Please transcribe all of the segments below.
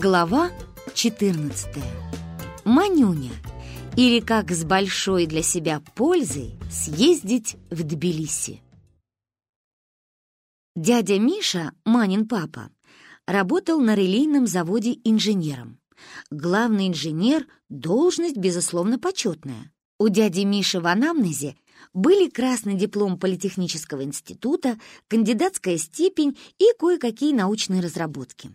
Глава 14. Манюня. Или как с большой для себя пользой съездить в Тбилиси. Дядя Миша, Манин папа, работал на релейном заводе инженером. Главный инженер — должность, безусловно, почетная. У дяди Миши в анамнезе были красный диплом Политехнического института, кандидатская степень и кое-какие научные разработки.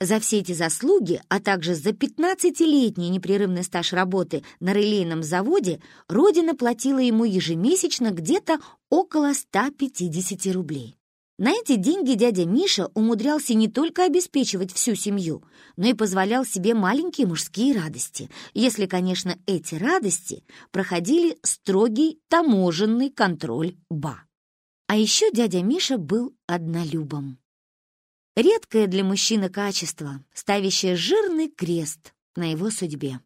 За все эти заслуги, а также за 15-летний непрерывный стаж работы на релейном заводе, Родина платила ему ежемесячно где-то около 150 рублей. На эти деньги дядя Миша умудрялся не только обеспечивать всю семью, но и позволял себе маленькие мужские радости, если, конечно, эти радости проходили строгий таможенный контроль БА. А еще дядя Миша был однолюбом. Редкое для мужчины качество, ставящее жирный крест на его судьбе.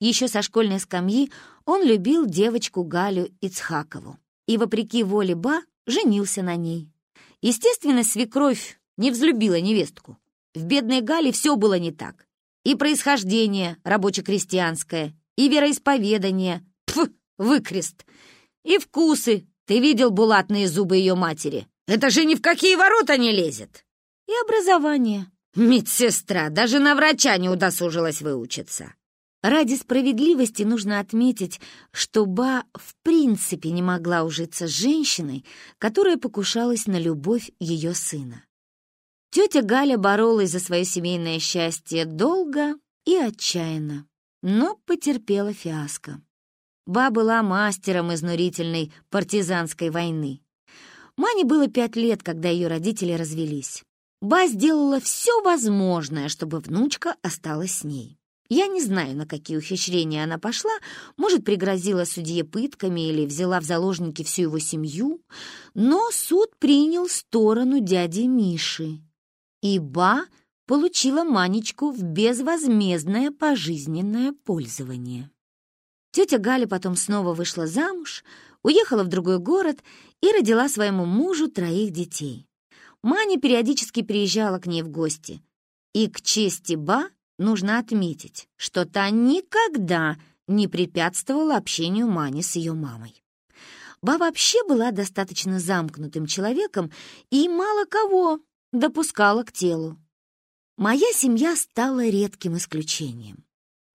Еще со школьной скамьи он любил девочку Галю Ицхакову и, вопреки воле Ба, женился на ней. Естественно, свекровь не взлюбила невестку. В бедной Гале все было не так. И происхождение рабоче-крестьянское, и вероисповедание, пф, выкрест, и вкусы. Ты видел булатные зубы ее матери? Это же ни в какие ворота не лезет и образование. Медсестра даже на врача не удосужилась выучиться. Ради справедливости нужно отметить, что Ба в принципе не могла ужиться с женщиной, которая покушалась на любовь ее сына. Тетя Галя боролась за свое семейное счастье долго и отчаянно, но потерпела фиаско. Ба была мастером изнурительной партизанской войны. Мане было пять лет, когда ее родители развелись. Ба сделала все возможное, чтобы внучка осталась с ней. Я не знаю, на какие ухищрения она пошла, может, пригрозила судье пытками или взяла в заложники всю его семью, но суд принял сторону дяди Миши. И Ба получила Манечку в безвозмездное пожизненное пользование. Тетя Галя потом снова вышла замуж, уехала в другой город и родила своему мужу троих детей. Маня периодически приезжала к ней в гости. И к чести Ба нужно отметить, что та никогда не препятствовала общению Мани с ее мамой. Ба вообще была достаточно замкнутым человеком и мало кого допускала к телу. Моя семья стала редким исключением.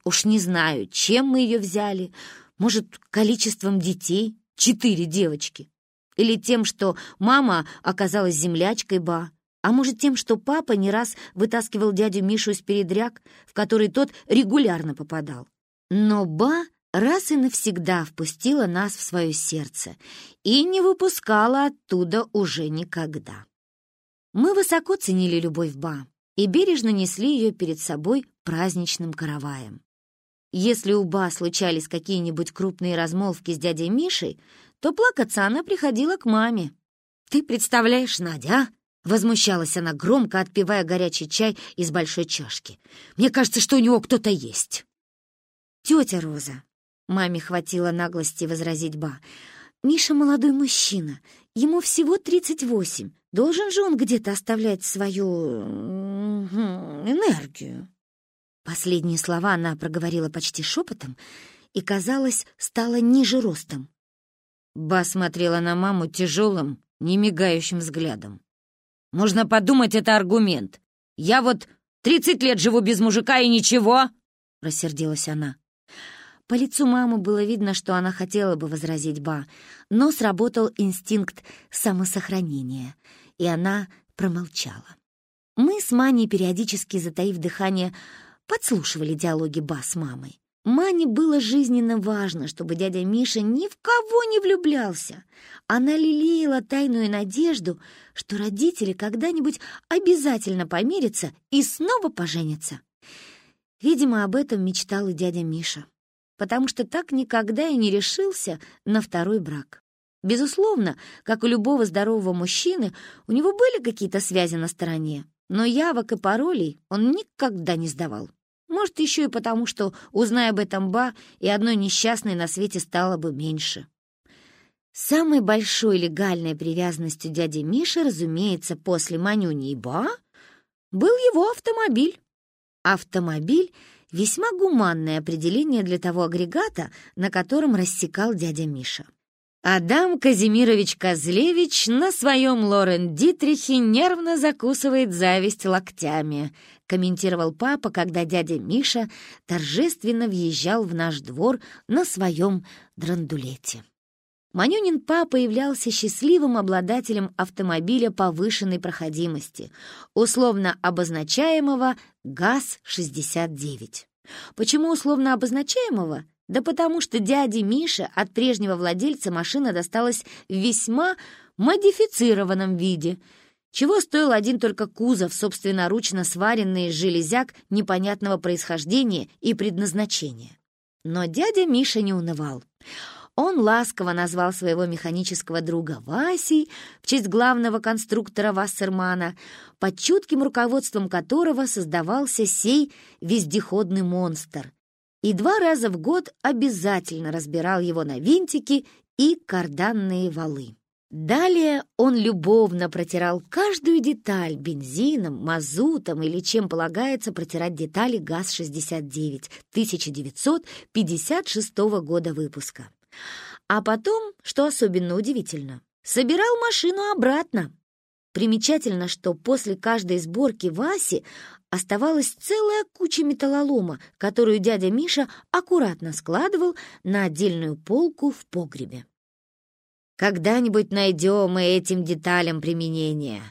Уж не знаю, чем мы ее взяли, может, количеством детей, четыре девочки. Или тем, что мама оказалась землячкой Ба, а может тем, что папа не раз вытаскивал дядю Мишу из передряг, в который тот регулярно попадал. Но Ба раз и навсегда впустила нас в свое сердце и не выпускала оттуда уже никогда. Мы высоко ценили любовь Ба и бережно несли ее перед собой праздничным караваем. Если у Ба случались какие-нибудь крупные размолвки с дядей Мишей, то плакаться она приходила к маме. «Ты представляешь, Надя, а?» Возмущалась она, громко отпивая горячий чай из большой чашки. «Мне кажется, что у него кто-то есть». «Тетя Роза», — маме хватило наглости возразить Ба, «Миша молодой мужчина, ему всего тридцать восемь. Должен же он где-то оставлять свою... энергию». Последние слова она проговорила почти шепотом и, казалось, стала ниже ростом. Ба смотрела на маму тяжелым, немигающим взглядом. «Можно подумать, это аргумент. Я вот тридцать лет живу без мужика и ничего!» — рассердилась она. По лицу мамы было видно, что она хотела бы возразить Ба, но сработал инстинкт самосохранения, и она промолчала. Мы с Маней, периодически затаив дыхание, подслушивали диалоги Ба с мамой. Мане было жизненно важно, чтобы дядя Миша ни в кого не влюблялся. Она лелеяла тайную надежду, что родители когда-нибудь обязательно помирятся и снова поженятся. Видимо, об этом мечтал и дядя Миша, потому что так никогда и не решился на второй брак. Безусловно, как у любого здорового мужчины, у него были какие-то связи на стороне, но явок и паролей он никогда не сдавал. Может, еще и потому, что, узная об этом Ба, и одной несчастной на свете стало бы меньше. Самой большой легальной привязанностью дяди Миши, разумеется, после Манюни и Ба, был его автомобиль. Автомобиль — весьма гуманное определение для того агрегата, на котором рассекал дядя Миша. Адам Казимирович Козлевич на своем Лорен Дитрихе нервно закусывает зависть локтями, комментировал папа, когда дядя Миша торжественно въезжал в наш двор на своем драндулете. Манюнин папа являлся счастливым обладателем автомобиля повышенной проходимости, условно обозначаемого ГАЗ-69. Почему условно обозначаемого? Да потому что дяде Мише от прежнего владельца машина досталась в весьма модифицированном виде, чего стоил один только кузов, собственноручно сваренный из железяк непонятного происхождения и предназначения. Но дядя Миша не унывал. Он ласково назвал своего механического друга Васей в честь главного конструктора Вассермана, под чутким руководством которого создавался сей вездеходный монстр, и два раза в год обязательно разбирал его на винтики и карданные валы. Далее он любовно протирал каждую деталь бензином, мазутом или чем полагается протирать детали ГАЗ-69 1956 года выпуска. А потом, что особенно удивительно, собирал машину обратно. Примечательно, что после каждой сборки Васи оставалась целая куча металлолома, которую дядя Миша аккуратно складывал на отдельную полку в погребе. «Когда-нибудь найдем мы этим деталям применение,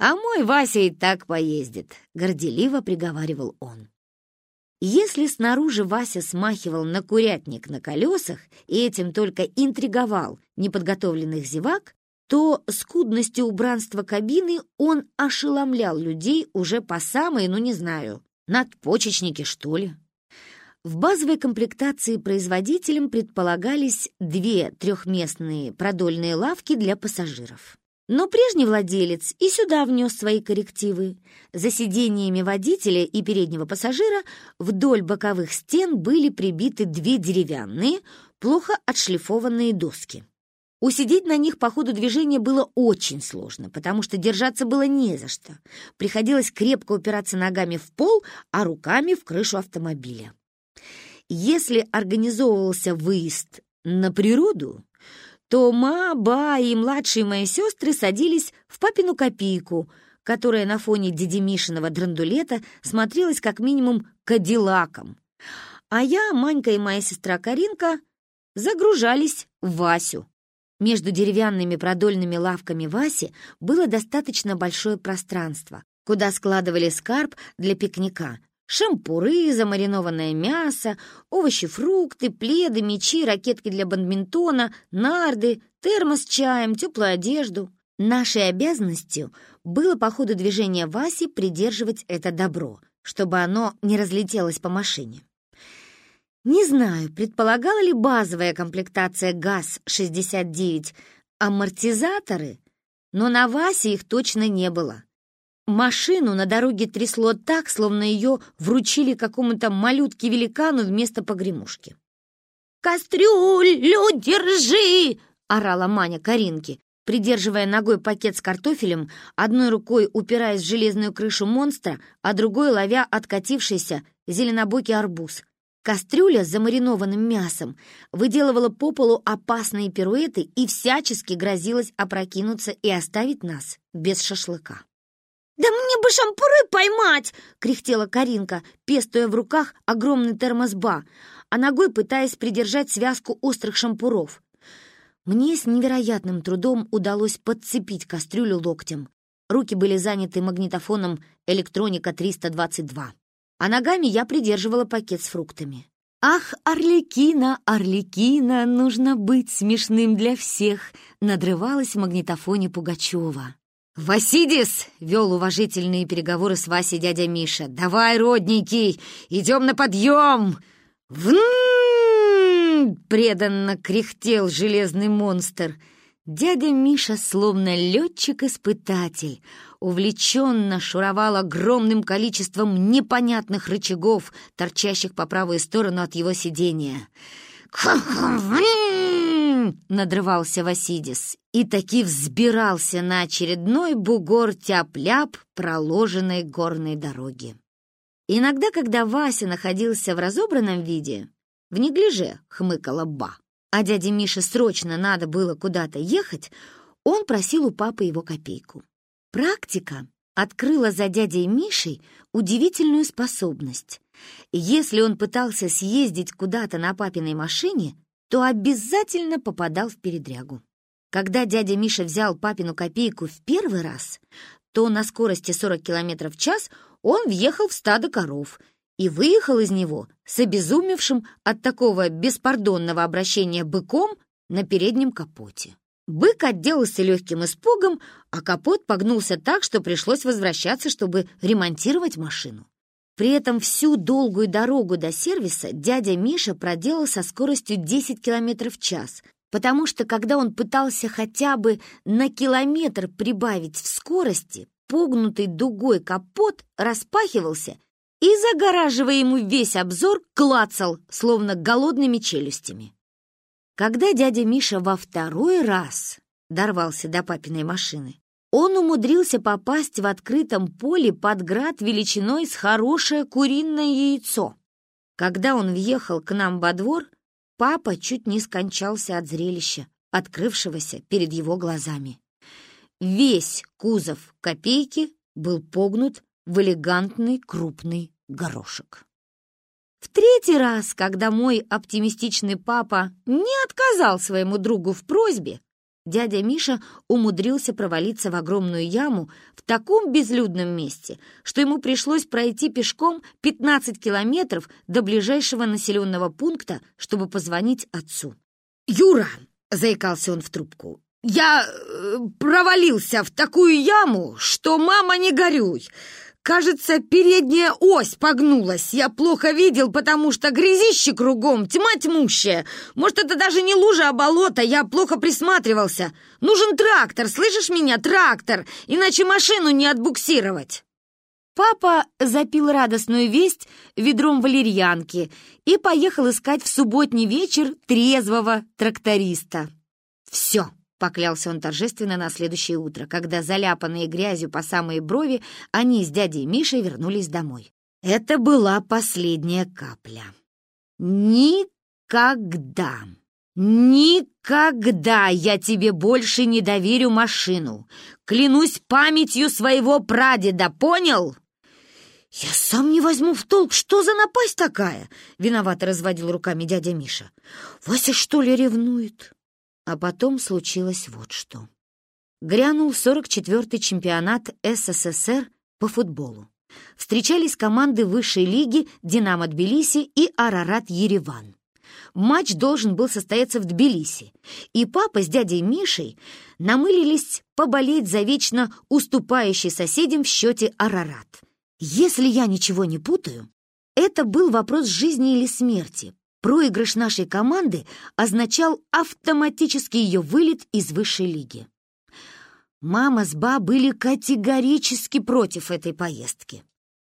а мой Вася и так поездит», — горделиво приговаривал он. Если снаружи Вася смахивал на курятник на колесах и этим только интриговал неподготовленных зевак, то скудностью убранства кабины он ошеломлял людей уже по самой, ну не знаю, надпочечники, что ли. В базовой комплектации производителем предполагались две трехместные продольные лавки для пассажиров. Но прежний владелец и сюда внес свои коррективы. За сидениями водителя и переднего пассажира вдоль боковых стен были прибиты две деревянные, плохо отшлифованные доски. Усидеть на них по ходу движения было очень сложно, потому что держаться было не за что. Приходилось крепко упираться ногами в пол, а руками в крышу автомобиля. Если организовывался выезд на природу, то ма, ба и младшие мои сестры садились в папину копейку, которая на фоне дяди Мишиного драндулета смотрелась как минимум кадиллаком. А я, Манька и моя сестра Каринка загружались в Васю. Между деревянными продольными лавками Васи было достаточно большое пространство, куда складывали скарб для пикника. Шампуры, замаринованное мясо, овощи, фрукты, пледы, мечи, ракетки для бадминтона, нарды, термос с чаем, теплую одежду. Нашей обязанностью было по ходу движения Васи придерживать это добро, чтобы оно не разлетелось по машине. Не знаю, предполагала ли базовая комплектация ГАЗ-69 амортизаторы, но на Васе их точно не было. Машину на дороге трясло так, словно ее вручили какому-то малютке-великану вместо погремушки. «Кастрюлю держи!» — орала Маня Каринки, придерживая ногой пакет с картофелем, одной рукой упираясь в железную крышу монстра, а другой ловя откатившийся зеленобокий арбуз. Кастрюля с замаринованным мясом выделывала по полу опасные пируэты и всячески грозилась опрокинуться и оставить нас без шашлыка. «Да мне бы шампуры поймать!» — кряхтела Каринка, пестуя в руках огромный термос-ба, а ногой пытаясь придержать связку острых шампуров. Мне с невероятным трудом удалось подцепить кастрюлю локтем. Руки были заняты магнитофоном «Электроника 322» а ногами я придерживала пакет с фруктами. «Ах, Орликина, Орликина, нужно быть смешным для всех!» надрывалась в магнитофоне Пугачева. «Васидис!» — вел уважительные переговоры с Васей дядя Миша. «Давай, родненький, идем на подъем!» «Вн!» — преданно кряхтел железный монстр. Дядя Миша, словно летчик-испытатель, увлеченно шуровал огромным количеством непонятных рычагов, торчащих по правую сторону от его сидения. Надрывался Васидис и таки взбирался на очередной бугор тяп-ляп проложенной горной дороги. Иногда, когда Вася находился в разобранном виде, в неглиже хмыкала Ба, а дяде Мише срочно надо было куда-то ехать, он просил у папы его копейку. Практика открыла за дядей Мишей удивительную способность. Если он пытался съездить куда-то на папиной машине, то обязательно попадал в передрягу. Когда дядя Миша взял папину копейку в первый раз, то на скорости 40 км в час он въехал в стадо коров и выехал из него с обезумевшим от такого беспардонного обращения быком на переднем капоте. Бык отделался легким испугом, а капот погнулся так, что пришлось возвращаться, чтобы ремонтировать машину. При этом всю долгую дорогу до сервиса дядя Миша проделал со скоростью 10 км в час, потому что когда он пытался хотя бы на километр прибавить в скорости, погнутый дугой капот распахивался и, загораживая ему весь обзор, клацал, словно голодными челюстями. Когда дядя Миша во второй раз дорвался до папиной машины, он умудрился попасть в открытом поле под град величиной с хорошее куриное яйцо. Когда он въехал к нам во двор, папа чуть не скончался от зрелища, открывшегося перед его глазами. Весь кузов копейки был погнут в элегантный крупный горошек. В третий раз, когда мой оптимистичный папа не отказал своему другу в просьбе, дядя Миша умудрился провалиться в огромную яму в таком безлюдном месте, что ему пришлось пройти пешком 15 километров до ближайшего населенного пункта, чтобы позвонить отцу. «Юра!» — заикался он в трубку. «Я э, провалился в такую яму, что мама не горюй! Кажется, передняя ось погнулась. Я плохо видел, потому что грязище кругом, тьма тьмущая. Может, это даже не лужа, а болото. Я плохо присматривался. Нужен трактор, слышишь меня, трактор, иначе машину не отбуксировать. Папа запил радостную весть ведром валерьянки и поехал искать в субботний вечер трезвого тракториста. Все. Поклялся он торжественно на следующее утро, когда, заляпанные грязью по самые брови, они с дядей Мишей вернулись домой. Это была последняя капля. Никогда, никогда я тебе больше не доверю машину. Клянусь памятью своего прадеда, понял? «Я сам не возьму в толк, что за напасть такая?» — виновато разводил руками дядя Миша. «Вася, что ли, ревнует?» А потом случилось вот что. Грянул 44-й чемпионат СССР по футболу. Встречались команды высшей лиги «Динамо Тбилиси» и «Арарат Ереван». Матч должен был состояться в Тбилиси, и папа с дядей Мишей намылились поболеть за вечно уступающий соседям в счете Арарат. Если я ничего не путаю, это был вопрос жизни или смерти, Проигрыш нашей команды означал автоматический ее вылет из высшей лиги. Мама с Ба были категорически против этой поездки.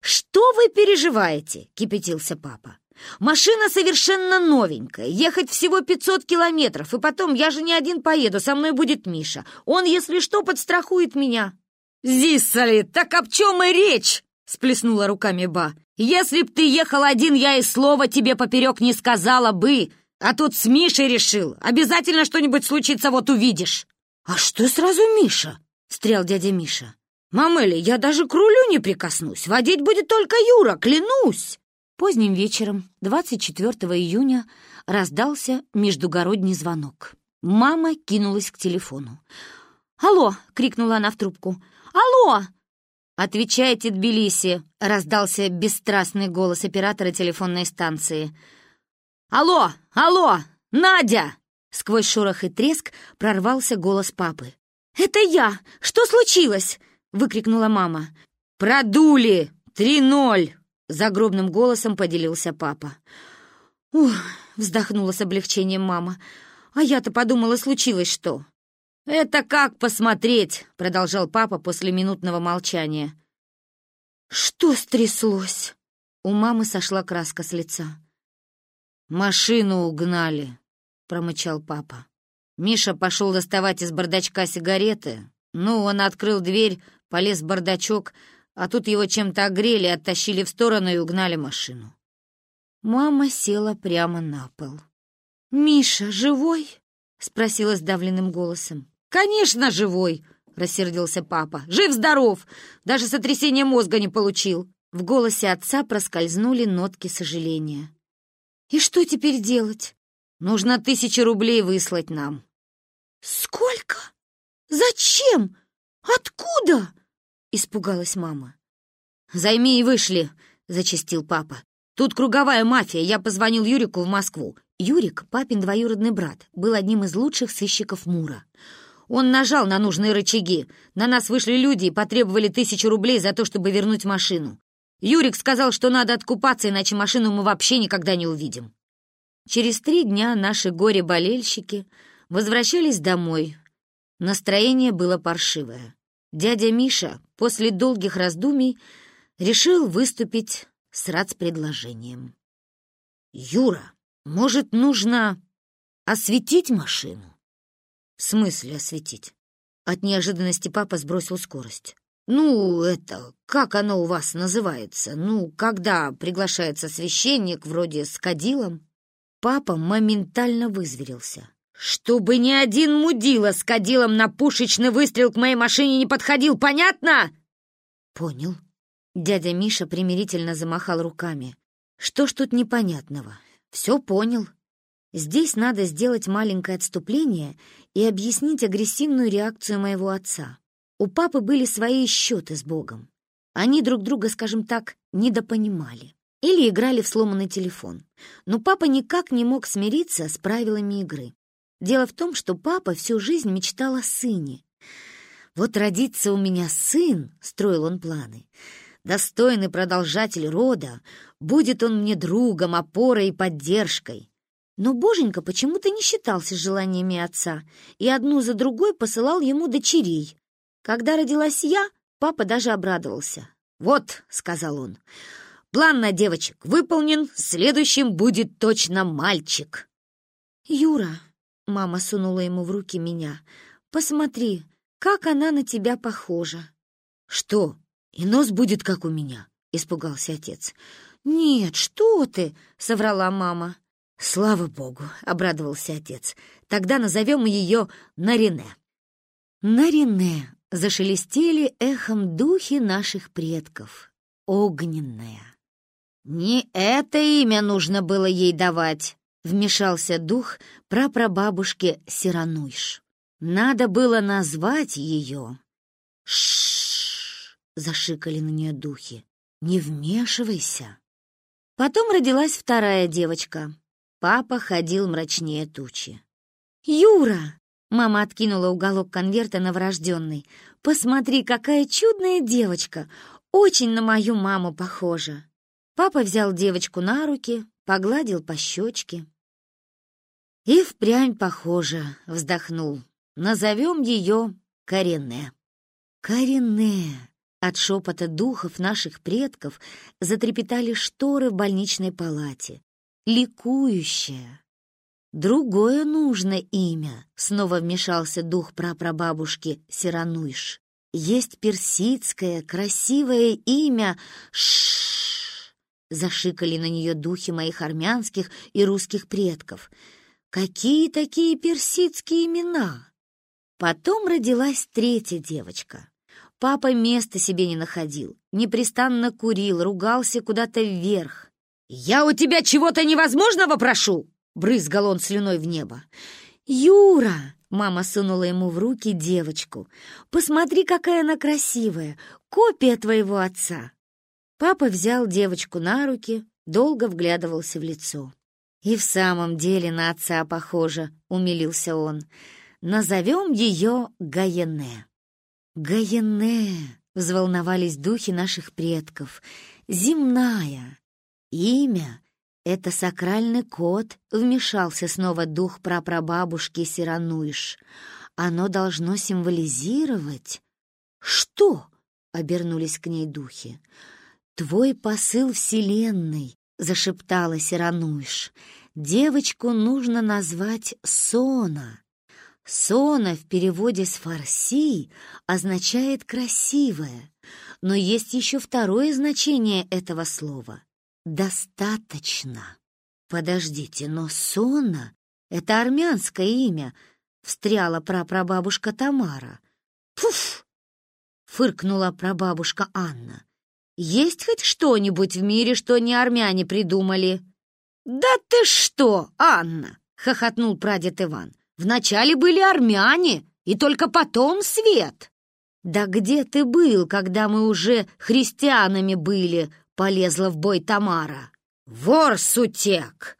«Что вы переживаете?» — кипятился папа. «Машина совершенно новенькая, ехать всего 500 километров, и потом я же не один поеду, со мной будет Миша. Он, если что, подстрахует меня». «Зиссали, так об чем и речь?» — сплеснула руками Ба. Если б ты ехал один, я и слова тебе поперек не сказала бы. А тут с Мишей решил. Обязательно что-нибудь случится, вот увидишь». «А что сразу Миша?» — встрял дядя Миша. «Мамели, я даже к рулю не прикоснусь. Водить будет только Юра, клянусь!» Поздним вечером, 24 июня, раздался междугородний звонок. Мама кинулась к телефону. «Алло!» — крикнула она в трубку. «Алло! «Отвечайте, Тбилиси!» — раздался бесстрастный голос оператора телефонной станции. «Алло! Алло! Надя!» Сквозь шорох и треск прорвался голос папы. «Это я! Что случилось?» — выкрикнула мама. «Продули! Три ноль!» — загробным голосом поделился папа. «Ух!» — вздохнула с облегчением мама. «А я-то подумала, случилось что!» «Это как посмотреть?» — продолжал папа после минутного молчания. «Что стряслось?» У мамы сошла краска с лица. «Машину угнали», — промычал папа. Миша пошел доставать из бардачка сигареты. Ну, он открыл дверь, полез в бардачок, а тут его чем-то огрели, оттащили в сторону и угнали машину. Мама села прямо на пол. «Миша живой?» — спросила сдавленным голосом. «Конечно, живой!» — рассердился папа. «Жив-здоров! Даже сотрясение мозга не получил!» В голосе отца проскользнули нотки сожаления. «И что теперь делать?» «Нужно тысячи рублей выслать нам». «Сколько? Зачем? Откуда?» — испугалась мама. «Займи и вышли», — зачастил папа. «Тут круговая мафия. Я позвонил Юрику в Москву». Юрик, папин двоюродный брат, был одним из лучших сыщиков Мура. Он нажал на нужные рычаги. На нас вышли люди и потребовали тысячу рублей за то, чтобы вернуть машину. Юрик сказал, что надо откупаться, иначе машину мы вообще никогда не увидим. Через три дня наши горе-болельщики возвращались домой. Настроение было паршивое. Дядя Миша после долгих раздумий решил выступить с РАЦ-предложением. «Юра, может, нужно осветить машину?» «В смысле осветить?» От неожиданности папа сбросил скорость. «Ну, это, как оно у вас называется? Ну, когда приглашается священник, вроде с кадилом?» Папа моментально вызверился. «Чтобы ни один мудила с кадилом на пушечный выстрел к моей машине не подходил, понятно?» «Понял». Дядя Миша примирительно замахал руками. «Что ж тут непонятного? Все понял. Здесь надо сделать маленькое отступление и объяснить агрессивную реакцию моего отца. У папы были свои счеты с Богом. Они друг друга, скажем так, недопонимали. Или играли в сломанный телефон. Но папа никак не мог смириться с правилами игры. Дело в том, что папа всю жизнь мечтал о сыне. «Вот родится у меня сын», — строил он планы, «достойный продолжатель рода, будет он мне другом, опорой и поддержкой». Но Боженька почему-то не считался желаниями отца и одну за другой посылал ему дочерей. Когда родилась я, папа даже обрадовался. «Вот», — сказал он, — «план на девочек выполнен, следующим будет точно мальчик». «Юра», Мама сунула ему в руки меня. «Посмотри, как она на тебя похожа!» «Что, и нос будет, как у меня?» — испугался отец. «Нет, что ты!» — соврала мама. «Слава богу!» — обрадовался отец. «Тогда назовем ее Нарине». Нарине зашелестели эхом духи наших предков. Огненная. Не это имя нужно было ей давать вмешался дух прапрабабушки Сирануйш. Надо было назвать ее. Шш! зашикали на нее духи. Не вмешивайся. Потом родилась вторая девочка. Папа ходил мрачнее тучи. Юра! Мама откинула уголок конверта новорожденный. «Посмотри, какая чудная девочка! Очень на мою маму похожа!» Папа взял девочку на руки, погладил по щечке. «И впрямь похоже», — вздохнул. «Назовем ее Корене». «Корене!» От шепота духов наших предков затрепетали шторы в больничной палате. Ликующая. «Другое нужно имя», — снова вмешался дух прапрабабушки Сирануйш. «Есть персидское, красивое имя Ш. Зашикали на нее духи моих армянских и русских предков — Какие такие персидские имена? Потом родилась третья девочка. Папа места себе не находил, непрестанно курил, ругался куда-то вверх. «Я у тебя чего-то невозможного прошу!» — брызгал он слюной в небо. «Юра!» — мама сунула ему в руки девочку. «Посмотри, какая она красивая! Копия твоего отца!» Папа взял девочку на руки, долго вглядывался в лицо. «И в самом деле на отца похоже», — умилился он. «Назовем ее Гаене». «Гаене», — взволновались духи наших предков, — «земная». Имя — это сакральный код, вмешался снова дух прапрабабушки Сирануиш. Оно должно символизировать... «Что?» — обернулись к ней духи. «Твой посыл Вселенной, — зашептала Сирануиш. «Девочку нужно назвать Сона. Сона в переводе с фарси означает «красивая». Но есть еще второе значение этого слова — «достаточно». Подождите, но Сона — это армянское имя, встряла прапрабабушка Тамара. Пуф! фыркнула прабабушка Анна. Есть хоть что-нибудь в мире, что не армяне придумали? Да ты что, Анна, хохотнул прадед Иван. Вначале были армяне, и только потом свет. Да где ты был, когда мы уже христианами были? Полезла в бой Тамара. Вор сутек!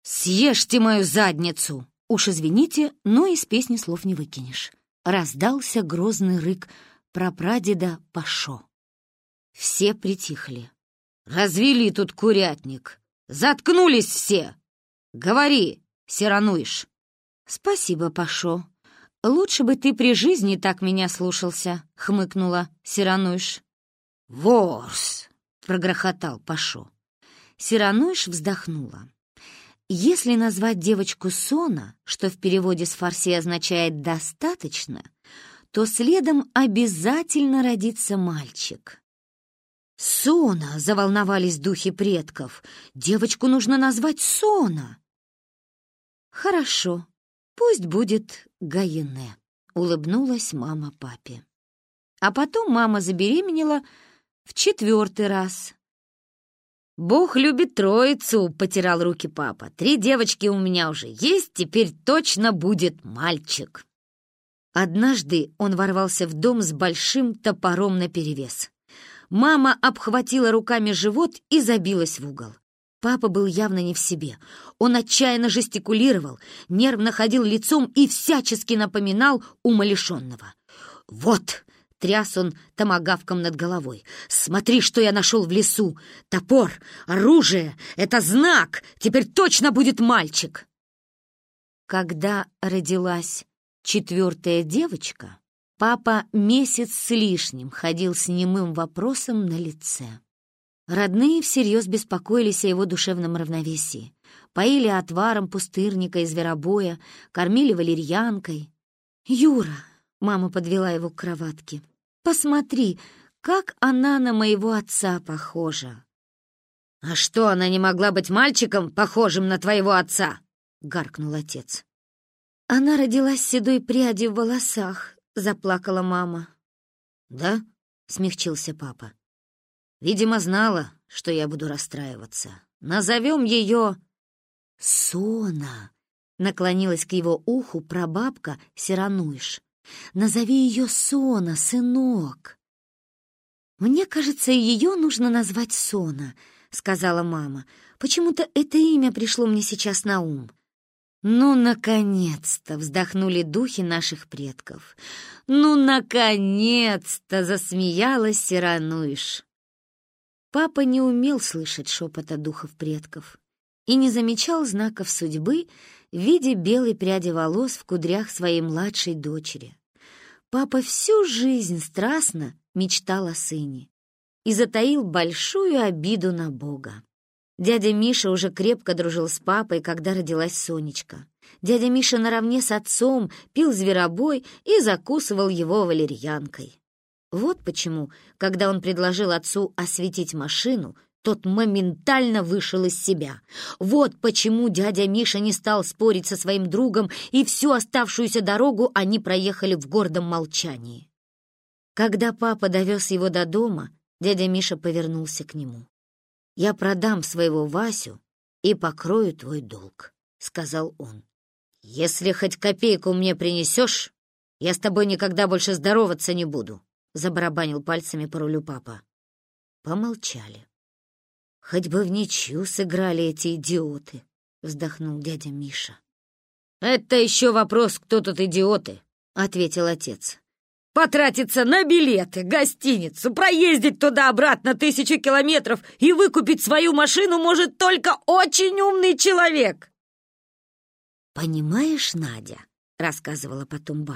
Съешьте мою задницу! Уж извините, но из песни слов не выкинешь. Раздался грозный рык про прадеда Пашо. Все притихли. «Развели тут курятник! Заткнулись все! Говори, Сирануиш!» «Спасибо, Пашо. Лучше бы ты при жизни так меня слушался», — хмыкнула Сирануиш. «Ворс!» — прогрохотал Пашо. Сирануиш вздохнула. Если назвать девочку Сона, что в переводе с фарси означает «достаточно», то следом обязательно родится мальчик. «Сона!» — заволновались духи предков. «Девочку нужно назвать Сона!» «Хорошо, пусть будет Гаене», — улыбнулась мама папе. А потом мама забеременела в четвертый раз. «Бог любит троицу», — потирал руки папа. «Три девочки у меня уже есть, теперь точно будет мальчик». Однажды он ворвался в дом с большим топором наперевес. Мама обхватила руками живот и забилась в угол. Папа был явно не в себе. Он отчаянно жестикулировал, нервно ходил лицом и всячески напоминал умалишенного. «Вот!» — тряс он томогавком над головой. «Смотри, что я нашел в лесу! Топор! Оружие! Это знак! Теперь точно будет мальчик!» Когда родилась четвертая девочка, папа месяц с лишним ходил с немым вопросом на лице. Родные всерьез беспокоились о его душевном равновесии. Поили отваром пустырника и зверобоя, кормили валерьянкой. «Юра!» — мама подвела его к кроватке. «Посмотри, как она на моего отца похожа!» «А что, она не могла быть мальчиком, похожим на твоего отца?» — гаркнул отец. Она родилась с седой прядью в волосах, заплакала мама. Да? смягчился папа. Видимо, знала, что я буду расстраиваться. Назовем ее Сона. Наклонилась к его уху прабабка Сирануиш. Назови ее Сона, сынок. Мне кажется, ее нужно назвать Сона, сказала мама. Почему-то это имя пришло мне сейчас на ум. «Ну, наконец-то!» — вздохнули духи наших предков. «Ну, наконец-то!» — засмеялась Сирануиш. Папа не умел слышать шепота духов предков и не замечал знаков судьбы в виде белой пряди волос в кудрях своей младшей дочери. Папа всю жизнь страстно мечтал о сыне и затаил большую обиду на Бога. Дядя Миша уже крепко дружил с папой, когда родилась Сонечка. Дядя Миша наравне с отцом пил зверобой и закусывал его валерьянкой. Вот почему, когда он предложил отцу осветить машину, тот моментально вышел из себя. Вот почему дядя Миша не стал спорить со своим другом, и всю оставшуюся дорогу они проехали в гордом молчании. Когда папа довез его до дома, дядя Миша повернулся к нему я продам своего Васю и покрою твой долг», — сказал он. «Если хоть копейку мне принесешь, я с тобой никогда больше здороваться не буду», — забарабанил пальцами по рулю папа. Помолчали. «Хоть бы в ничью сыграли эти идиоты», — вздохнул дядя Миша. «Это еще вопрос, кто тут идиоты», — ответил отец потратиться на билеты, гостиницу, проездить туда-обратно тысячу километров и выкупить свою машину может только очень умный человек. «Понимаешь, Надя», — рассказывала потом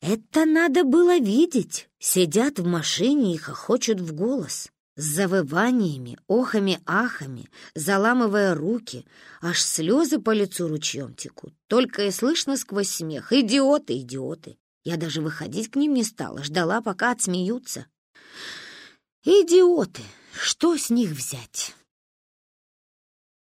«это надо было видеть. Сидят в машине и хохочут в голос» с завываниями, охами-ахами, заламывая руки, аж слезы по лицу ручьем текут. Только и слышно сквозь смех. Идиоты, идиоты. Я даже выходить к ним не стала, ждала, пока отсмеются. Идиоты, что с них взять?